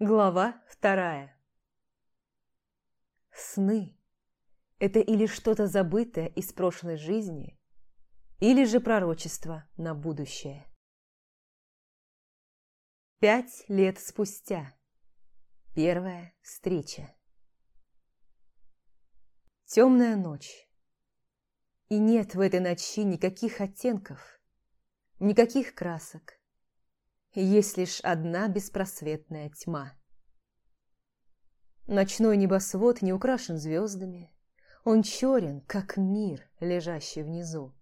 Глава вторая Сны – это или что-то забытое из прошлой жизни, или же пророчество на будущее. Пять лет спустя. Первая встреча. Темная ночь. И нет в этой ночи никаких оттенков, никаких красок. Есть лишь одна беспросветная тьма. Ночной небосвод не украшен звездами. Он черен, как мир, лежащий внизу.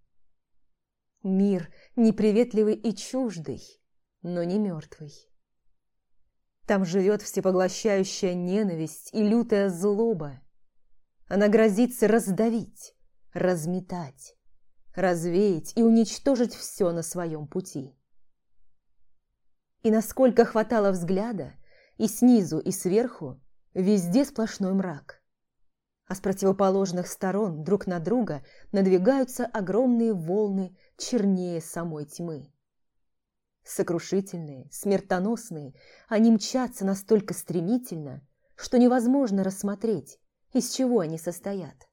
Мир неприветливый и чуждый, но не мертвый. Там живет всепоглощающая ненависть и лютая злоба. Она грозится раздавить, разметать, развеять и уничтожить все на своем пути. И насколько хватало взгляда, и снизу, и сверху, везде сплошной мрак. А с противоположных сторон друг на друга надвигаются огромные волны чернее самой тьмы. Сокрушительные, смертоносные, они мчатся настолько стремительно, что невозможно рассмотреть, из чего они состоят.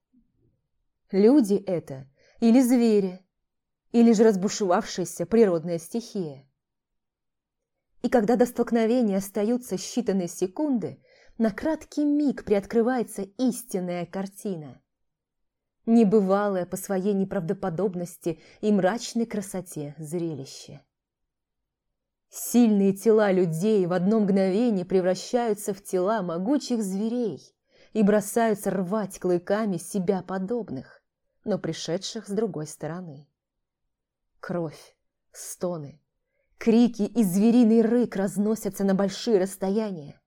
Люди это или звери, или же разбушевавшаяся природная стихия. И когда до столкновения остаются считанные секунды, на краткий миг приоткрывается истинная картина. Небывалое по своей неправдоподобности и мрачной красоте зрелище. Сильные тела людей в одно мгновение превращаются в тела могучих зверей и бросаются рвать клыками себя подобных, но пришедших с другой стороны. Кровь, стоны, крики и звериный рык разносятся на большие расстояния,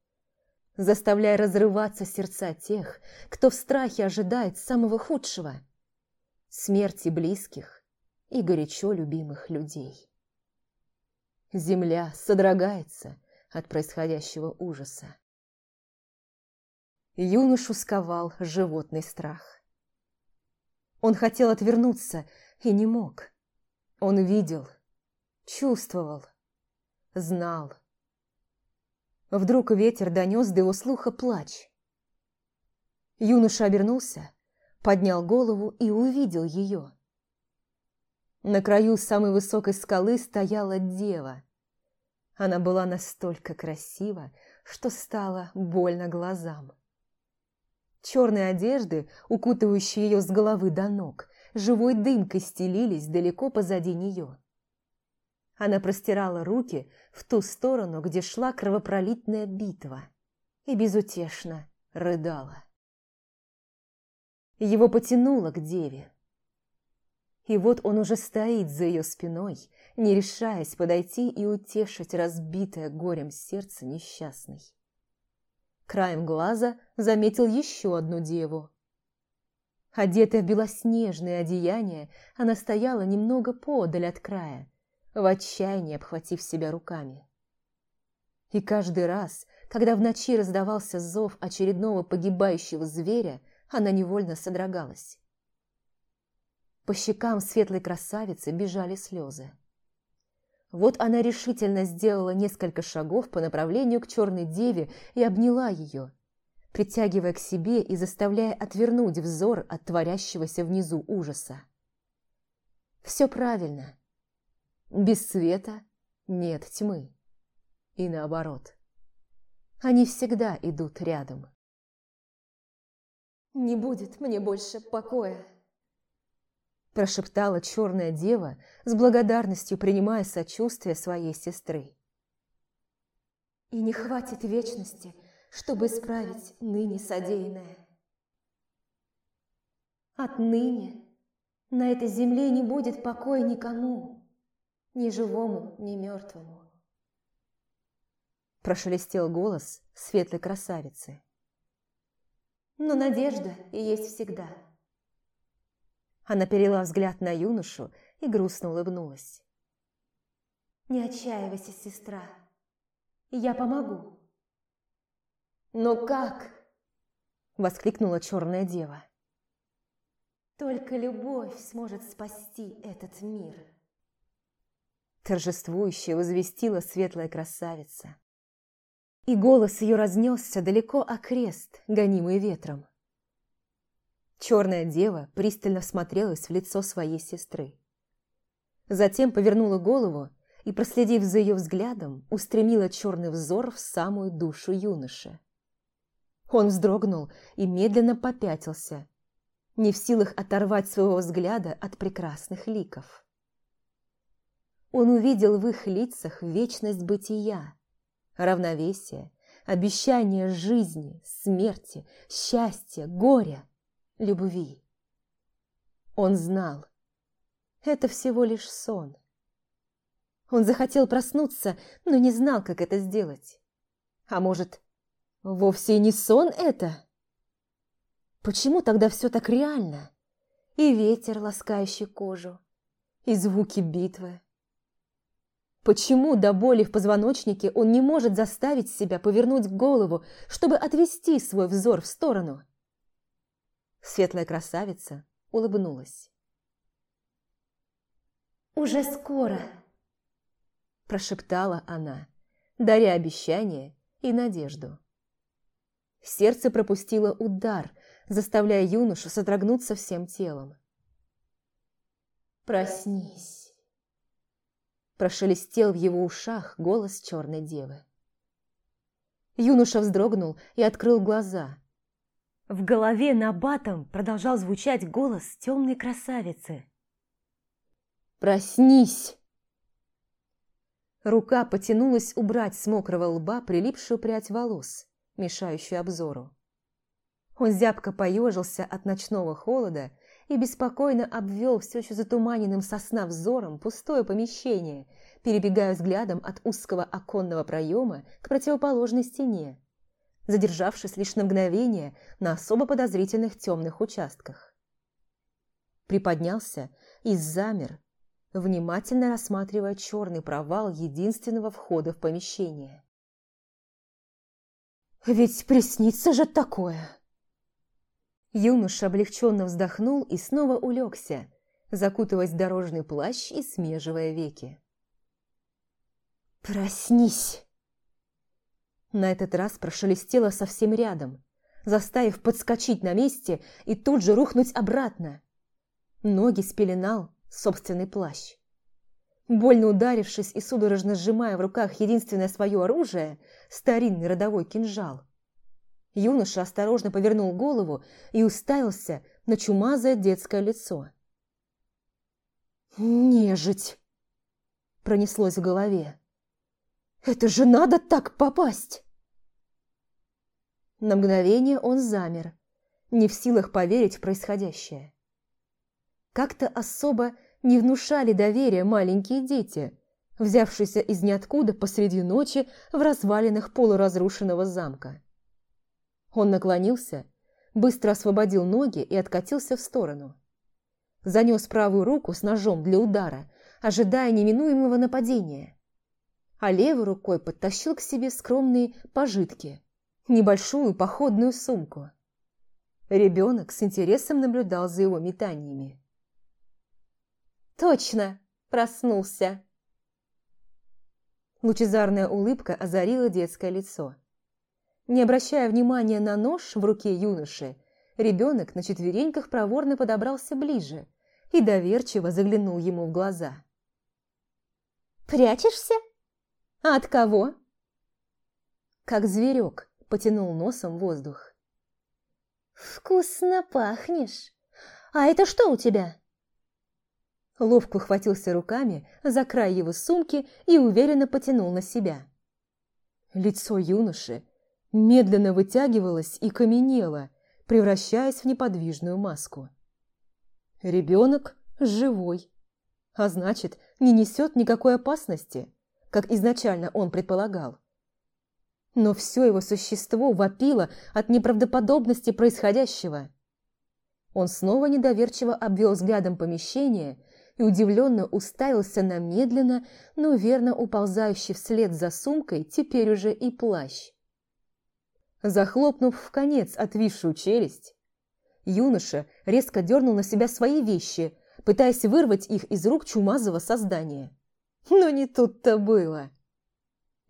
заставляя разрываться сердца тех, кто в страхе ожидает самого худшего – смерти близких и горячо любимых людей. Земля содрогается от происходящего ужаса. Юношу сковал животный страх. Он хотел отвернуться и не мог. Он видел, чувствовал, знал. Вдруг ветер донес до его слуха плач. Юноша обернулся, поднял голову и увидел ее. На краю самой высокой скалы стояла дева. Она была настолько красива, что стало больно глазам. Черные одежды, укутывающие ее с головы до ног, живой дымкой стелились далеко позади нее. Она простирала руки в ту сторону, где шла кровопролитная битва, и безутешно рыдала. Его потянуло к деве. И вот он уже стоит за ее спиной, не решаясь подойти и утешить разбитое горем сердце несчастной. Краем глаза заметил еще одну деву. Одетая в белоснежное одеяние, она стояла немного подаль от края, в отчаянии обхватив себя руками. И каждый раз, когда в ночи раздавался зов очередного погибающего зверя, она невольно содрогалась. По щекам светлой красавицы бежали слезы. Вот она решительно сделала несколько шагов по направлению к черной деве и обняла ее, притягивая к себе и заставляя отвернуть взор от творящегося внизу ужаса. Все правильно. Без света нет тьмы. И наоборот. Они всегда идут рядом. «Не будет мне больше покоя», прошептала черная дева, с благодарностью принимая сочувствие своей сестры. «И не хватит вечности, чтобы исправить ныне содеянное. Отныне на этой земле не будет покоя никому, ни живому, ни мертвому. Прошелестел голос светлой красавицы. Но надежда и есть всегда. Она перела взгляд на юношу и грустно улыбнулась. «Не отчаивайся, сестра. Я помогу». «Но как?» – воскликнула черная дева. «Только любовь сможет спасти этот мир». Торжествующе возвестила светлая красавица. и голос ее разнесся далеко окрест, гонимый ветром. Черная дева пристально всмотрелась в лицо своей сестры. Затем повернула голову и, проследив за ее взглядом, устремила черный взор в самую душу юноши. Он вздрогнул и медленно попятился, не в силах оторвать своего взгляда от прекрасных ликов. Он увидел в их лицах вечность бытия, равновесие, обещание жизни, смерти, счастья, горя, любви. Он знал, это всего лишь сон. Он захотел проснуться, но не знал, как это сделать. А может, вовсе не сон это? Почему тогда все так реально? И ветер, ласкающий кожу, и звуки битвы. Почему до боли в позвоночнике он не может заставить себя повернуть голову, чтобы отвести свой взор в сторону? Светлая красавица улыбнулась. «Уже скоро», – прошептала она, даря обещание и надежду. Сердце пропустило удар, заставляя юношу содрогнуться всем телом. «Проснись», – прошелестел в его ушах голос черной девы. Юноша вздрогнул и открыл глаза. В голове на батом продолжал звучать голос темной красавицы – Проснись!» Рука потянулась убрать с мокрого лба прилипшую прядь волос, мешающую обзору. Он зябко поежился от ночного холода и беспокойно обвел все еще затуманенным сосна взором пустое помещение, перебегая взглядом от узкого оконного проема к противоположной стене, задержавшись лишь на мгновение на особо подозрительных темных участках. Приподнялся и замер, внимательно рассматривая черный провал единственного входа в помещение. «Ведь приснится же такое!» Юноша облегченно вздохнул и снова улегся, закутываясь в дорожный плащ и смеживая веки. «Проснись!» На этот раз прошелестело совсем рядом, заставив подскочить на месте и тут же рухнуть обратно. Ноги спеленал, собственный плащ. Больно ударившись и судорожно сжимая в руках единственное свое оружие, старинный родовой кинжал, юноша осторожно повернул голову и уставился на чумазое детское лицо. «Нежить!» – пронеслось в голове. «Это же надо так попасть!» На мгновение он замер, не в силах поверить в происходящее. Как-то особо не внушали доверия маленькие дети, взявшиеся из ниоткуда посреди ночи в развалинах полуразрушенного замка. Он наклонился, быстро освободил ноги и откатился в сторону. Занес правую руку с ножом для удара, ожидая неминуемого нападения. А левой рукой подтащил к себе скромные пожитки, небольшую походную сумку. Ребенок с интересом наблюдал за его метаниями. Точно, проснулся. Лучезарная улыбка озарила детское лицо. Не обращая внимания на нож в руке юноши, ребенок на четвереньках проворно подобрался ближе и доверчиво заглянул ему в глаза. «Прячешься? А от кого?» Как зверек потянул носом воздух. «Вкусно пахнешь. А это что у тебя?» ловко хватился руками за край его сумки и уверенно потянул на себя. Лицо юноши медленно вытягивалось и каменело, превращаясь в неподвижную маску. Ребенок живой, а значит, не несет никакой опасности, как изначально он предполагал. Но все его существо вопило от неправдоподобности происходящего. Он снова недоверчиво обвел взглядом помещение и удивленно уставился на медленно, но верно уползающий вслед за сумкой теперь уже и плащ. Захлопнув в конец отвисшую челюсть, юноша резко дернул на себя свои вещи, пытаясь вырвать их из рук чумазого создания. Но не тут-то было.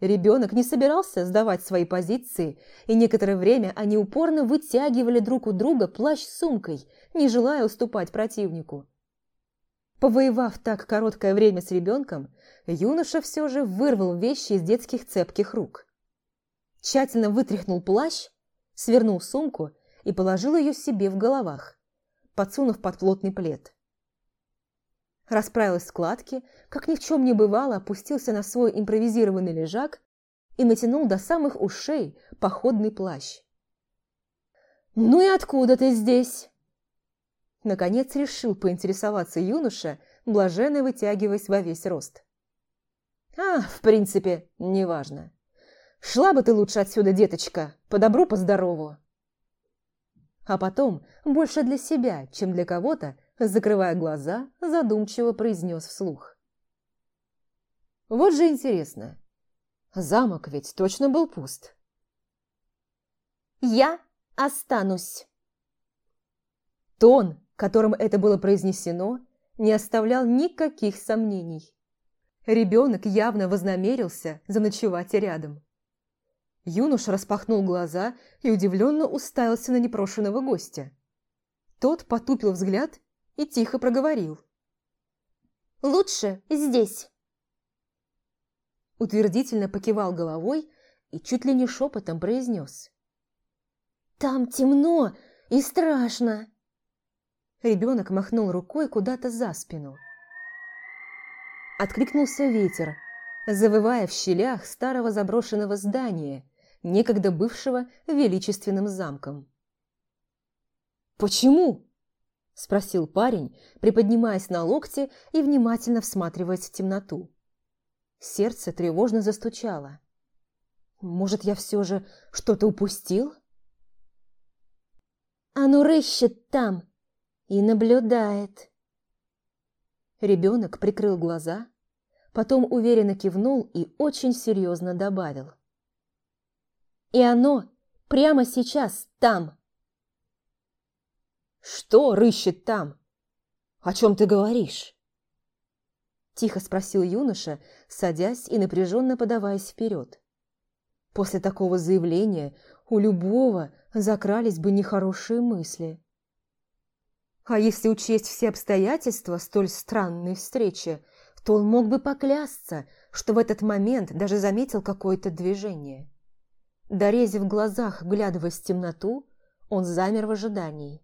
Ребенок не собирался сдавать свои позиции, и некоторое время они упорно вытягивали друг у друга плащ с сумкой, не желая уступать противнику. Повоевав так короткое время с ребенком, юноша все же вырвал вещи из детских цепких рук. Тщательно вытряхнул плащ, свернул сумку и положил ее себе в головах, подсунув под плотный плед. Расправил складки, как ни в чем не бывало, опустился на свой импровизированный лежак и натянул до самых ушей походный плащ. «Ну и откуда ты здесь?» Наконец решил поинтересоваться юноша, блаженно вытягиваясь во весь рост. «А, в принципе, неважно. Шла бы ты лучше отсюда, деточка, по добру, по здорову. А потом, больше для себя, чем для кого-то, закрывая глаза, задумчиво произнес вслух. Вот же интересно, замок ведь точно был пуст. «Я останусь!» Тон, которым это было произнесено, не оставлял никаких сомнений. Ребенок явно вознамерился заночевать рядом. Юноша распахнул глаза и удивленно уставился на непрошенного гостя. Тот потупил взгляд и тихо проговорил. «Лучше здесь!» Утвердительно покивал головой и чуть ли не шепотом произнес. «Там темно и страшно!» Ребенок махнул рукой куда-то за спину. Откликнулся ветер, завывая в щелях старого заброшенного здания, некогда бывшего величественным замком. «Почему?» – спросил парень, приподнимаясь на локте и внимательно всматриваясь в темноту. Сердце тревожно застучало. «Может, я все же что-то упустил?» «Оно рыщет там!» и наблюдает. Ребенок прикрыл глаза, потом уверенно кивнул и очень серьезно добавил. И оно прямо сейчас там. Что рыщет там? О чем ты говоришь? Тихо спросил юноша, садясь и напряженно подаваясь вперед. После такого заявления у любого закрались бы нехорошие мысли. А если учесть все обстоятельства столь странной встречи, то он мог бы поклясться, что в этот момент даже заметил какое-то движение. Дорезив в глазах, глядываясь в темноту, он замер в ожидании.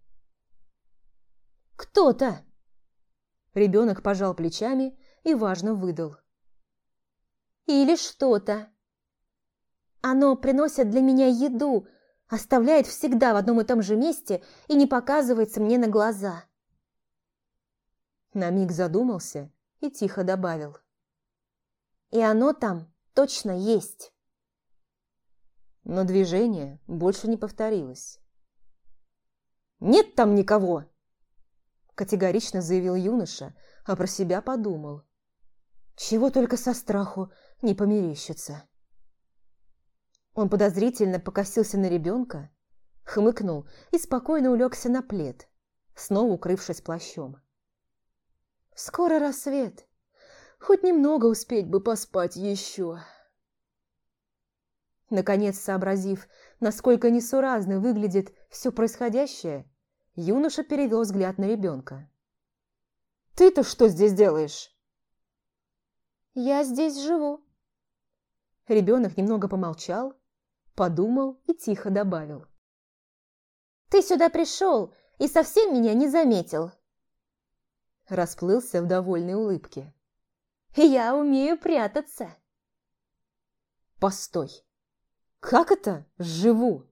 «Кто-то!» Ребенок пожал плечами и важно выдал. «Или что-то. Оно приносит для меня еду, Оставляет всегда в одном и том же месте и не показывается мне на глаза. На миг задумался и тихо добавил. И оно там точно есть. Но движение больше не повторилось. «Нет там никого!» Категорично заявил юноша, а про себя подумал. Чего только со страху не померещится. Он подозрительно покосился на ребенка, хмыкнул и спокойно улегся на плед, снова укрывшись плащом. «Скоро рассвет. Хоть немного успеть бы поспать еще». Наконец, сообразив, насколько несуразно выглядит все происходящее, юноша перевел взгляд на ребенка. «Ты-то что здесь делаешь?» «Я здесь живу». Ребенок немного помолчал, подумал и тихо добавил. «Ты сюда пришел и совсем меня не заметил!» Расплылся в довольной улыбке. «Я умею прятаться!» «Постой! Как это живу?»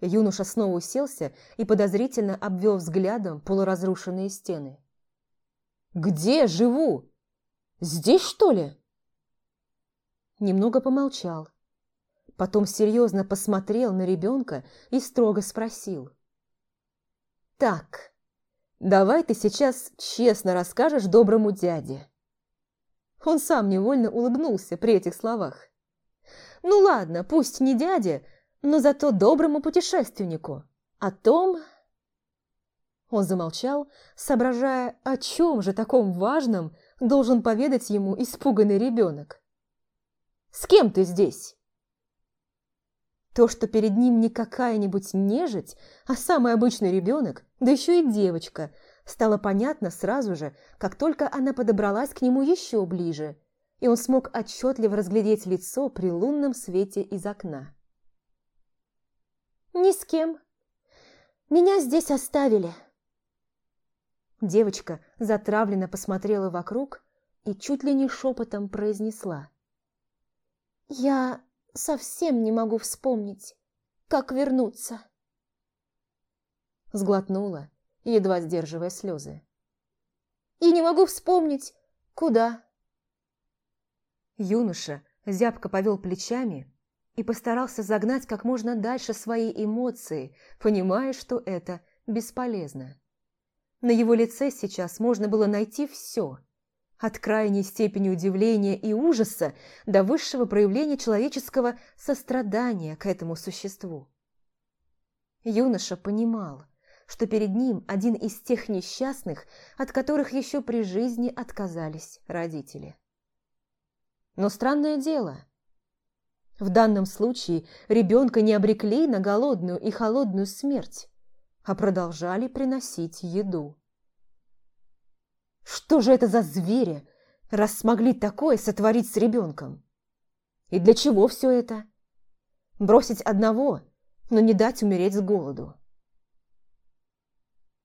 Юноша снова уселся и подозрительно обвел взглядом полуразрушенные стены. «Где живу? Здесь, что ли?» Немного помолчал, Потом серьезно посмотрел на ребенка и строго спросил. «Так, давай ты сейчас честно расскажешь доброму дяде». Он сам невольно улыбнулся при этих словах. «Ну ладно, пусть не дяде, но зато доброму путешественнику. О том...» Он замолчал, соображая, о чем же таком важном должен поведать ему испуганный ребенок. С кем ты здесь?» То, что перед ним не какая-нибудь нежить, а самый обычный ребенок, да еще и девочка, стало понятно сразу же, как только она подобралась к нему еще ближе, и он смог отчетливо разглядеть лицо при лунном свете из окна. «Ни с кем. Меня здесь оставили». Девочка затравленно посмотрела вокруг и чуть ли не шепотом произнесла. «Я совсем не могу вспомнить, как вернуться». Сглотнула, едва сдерживая слезы. «И не могу вспомнить, куда». Юноша зябко повел плечами и постарался загнать как можно дальше свои эмоции, понимая, что это бесполезно. На его лице сейчас можно было найти все – от крайней степени удивления и ужаса до высшего проявления человеческого сострадания к этому существу. Юноша понимал, что перед ним один из тех несчастных, от которых еще при жизни отказались родители. Но странное дело. В данном случае ребенка не обрекли на голодную и холодную смерть, а продолжали приносить еду. Что же это за звери, раз смогли такое сотворить с ребенком? И для чего все это? Бросить одного, но не дать умереть с голоду.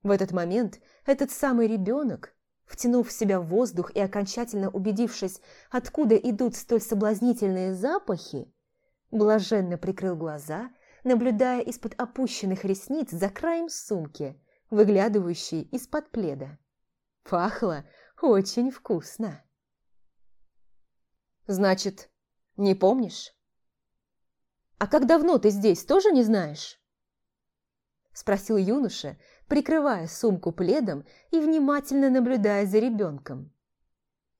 В этот момент этот самый ребенок, втянув в себя воздух и окончательно убедившись, откуда идут столь соблазнительные запахи, блаженно прикрыл глаза, наблюдая из-под опущенных ресниц за краем сумки, выглядывающей из-под пледа. Пахло очень вкусно. Значит, не помнишь? А как давно ты здесь, тоже не знаешь? Спросил юноша, прикрывая сумку пледом и внимательно наблюдая за ребенком.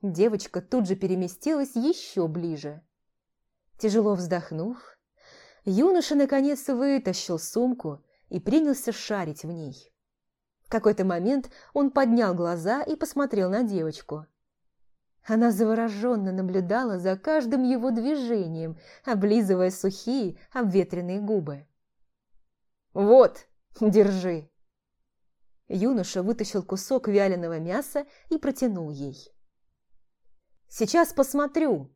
Девочка тут же переместилась еще ближе. Тяжело вздохнув, юноша наконец вытащил сумку и принялся шарить в ней. В какой-то момент он поднял глаза и посмотрел на девочку. Она завороженно наблюдала за каждым его движением, облизывая сухие, обветренные губы. «Вот, держи!» Юноша вытащил кусок вяленого мяса и протянул ей. «Сейчас посмотрю.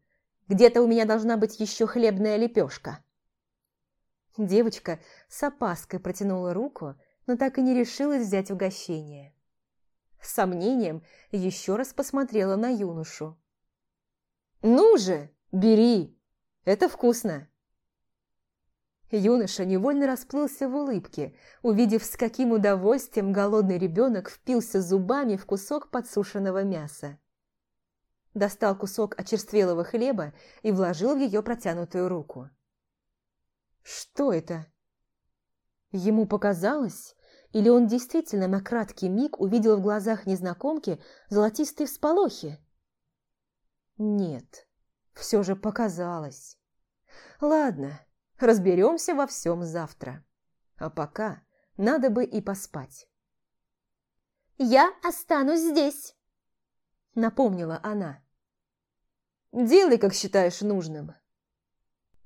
Где-то у меня должна быть еще хлебная лепешка». Девочка с опаской протянула руку, но так и не решилась взять угощение. С сомнением еще раз посмотрела на юношу. «Ну же, бери! Это вкусно!» Юноша невольно расплылся в улыбке, увидев, с каким удовольствием голодный ребенок впился зубами в кусок подсушенного мяса. Достал кусок очерствелого хлеба и вложил в ее протянутую руку. «Что это?» Ему показалось, или он действительно на краткий миг увидел в глазах незнакомки золотистые всполохи? Нет, все же показалось. Ладно, разберемся во всем завтра. А пока надо бы и поспать. «Я останусь здесь», — напомнила она. «Делай, как считаешь нужным».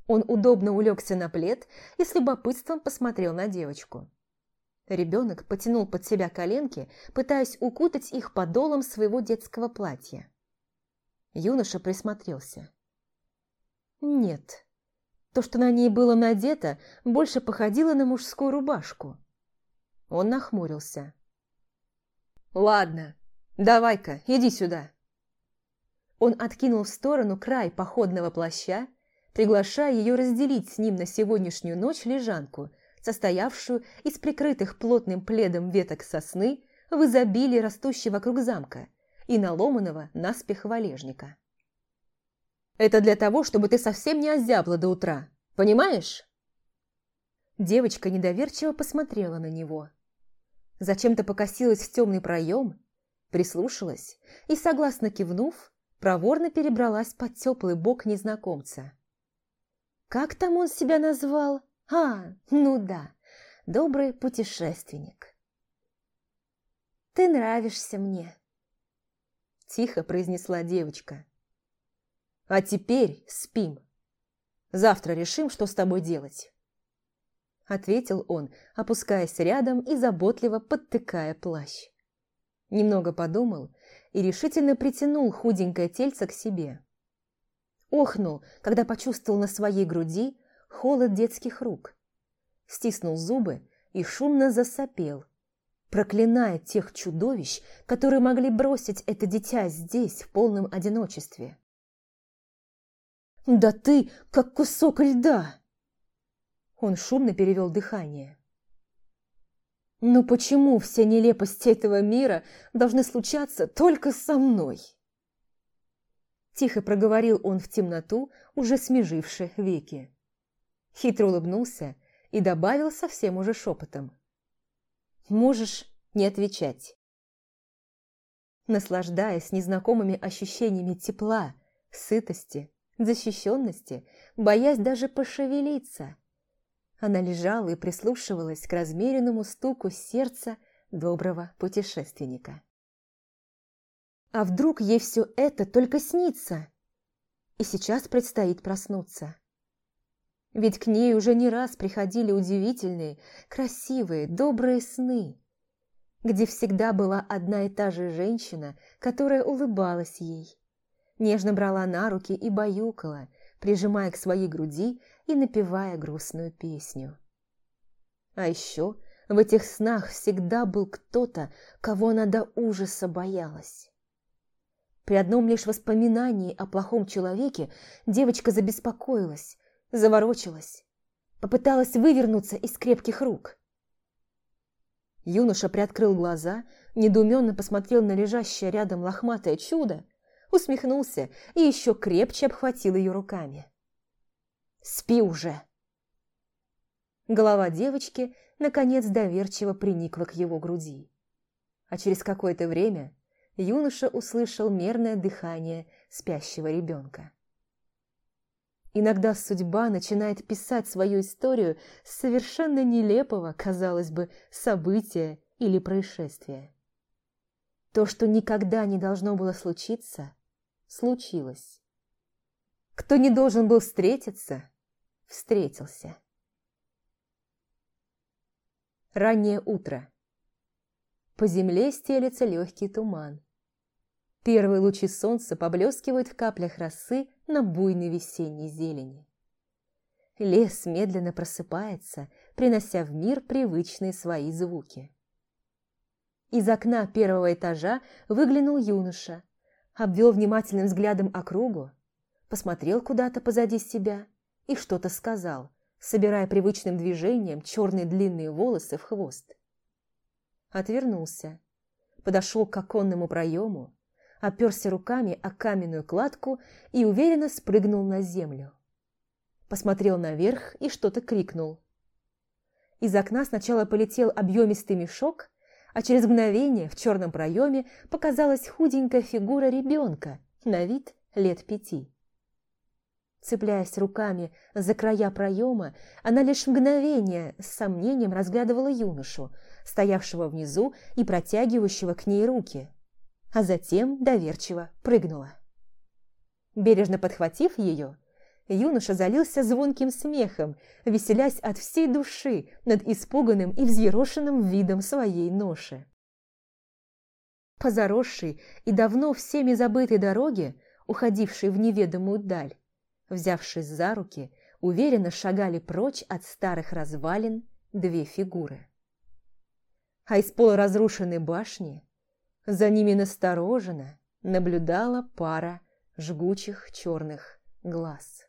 Он удобно улегся на плед и с любопытством посмотрел на девочку. Ребенок потянул под себя коленки, пытаясь укутать их подолом своего детского платья. Юноша присмотрелся. Нет, то, что на ней было надето, больше походило на мужскую рубашку. Он нахмурился. «Ладно, давай-ка, иди сюда». Он откинул в сторону край походного плаща, приглашая ее разделить с ним на сегодняшнюю ночь лежанку – состоявшую из прикрытых плотным пледом веток сосны в изобилии растущей вокруг замка и наломанного наспех валежника. «Это для того, чтобы ты совсем не озябла до утра, понимаешь?» Девочка недоверчиво посмотрела на него. Зачем-то покосилась в темный проем, прислушалась и, согласно кивнув, проворно перебралась под теплый бок незнакомца. «Как там он себя назвал?» А, ну да, добрый путешественник. «Ты нравишься мне», – тихо произнесла девочка. «А теперь спим». Завтра решим, что с тобой делать. Ответил он, опускаясь рядом и заботливо подтыкая плащ. Немного подумал и решительно притянул худенькое тельце к себе. Охнул, когда почувствовал на своей груди холод детских рук. Стиснул зубы и шумно засопел, проклиная тех чудовищ, которые могли бросить это дитя здесь, в полном одиночестве. «Да ты как кусок льда!» Он шумно перевел дыхание. «Ну почему все нелепости этого мира должны случаться только со мной?» Тихо проговорил он в темноту, уже смеживши веки. Хитро улыбнулся и добавил совсем уже шепотом. «Можешь не отвечать». Наслаждаясь незнакомыми ощущениями тепла, сытости, защищенности, боясь даже пошевелиться. Она лежала и прислушивалась к размеренному стуку сердца доброго путешественника. А вдруг ей все это только снится? И сейчас предстоит проснуться. Ведь к ней уже не раз приходили удивительные, красивые, добрые сны, где всегда была одна и та же женщина, которая улыбалась ей, нежно брала на руки и баюкала, прижимая к своей груди и напевая грустную песню. А еще в этих снах всегда был кто-то, кого она до ужаса боялась. При одном лишь воспоминании о плохом человеке девочка забеспокоилась, заворочилась, попыталась вывернуться из крепких рук. Юноша приоткрыл глаза, недоуменно посмотрел на лежащее рядом лохматое чудо усмехнулся и еще крепче обхватил ее руками. «Спи уже!» Голова девочки, наконец, доверчиво приникла к его груди. А через какое-то время юноша услышал мерное дыхание спящего ребенка. Иногда судьба начинает писать свою историю с совершенно нелепого, казалось бы, события или происшествия. То, что никогда не должно было случиться, случилось. Кто не должен был встретиться, встретился. Раннее утро. По земле стелется легкий туман. Первые лучи солнца поблескивают в каплях росы на буйной весенней зелени. Лес медленно просыпается, принося в мир привычные свои звуки. Из окна первого этажа выглянул юноша обвел внимательным взглядом округу, посмотрел куда-то позади себя и что-то сказал, собирая привычным движением черные длинные волосы в хвост. Отвернулся, подошел к оконному проему, оперся руками о каменную кладку и уверенно спрыгнул на землю. Посмотрел наверх и что-то крикнул. Из окна сначала полетел объемистый мешок, а через мгновение в черном проеме показалась худенькая фигура ребенка, на вид лет пяти. Цепляясь руками за края проема, она лишь мгновение с сомнением разглядывала юношу, стоявшего внизу и протягивающего к ней руки, а затем доверчиво прыгнула. Бережно подхватив ее, юноша залился звонким смехом, веселясь от всей души над испуганным и взъерошенным видом своей ноши. По заросшей и давно всеми забытой дороге, уходившей в неведомую даль, взявшись за руки, уверенно шагали прочь от старых развалин две фигуры. А из полуразрушенной башни за ними настороженно наблюдала пара жгучих черных глаз.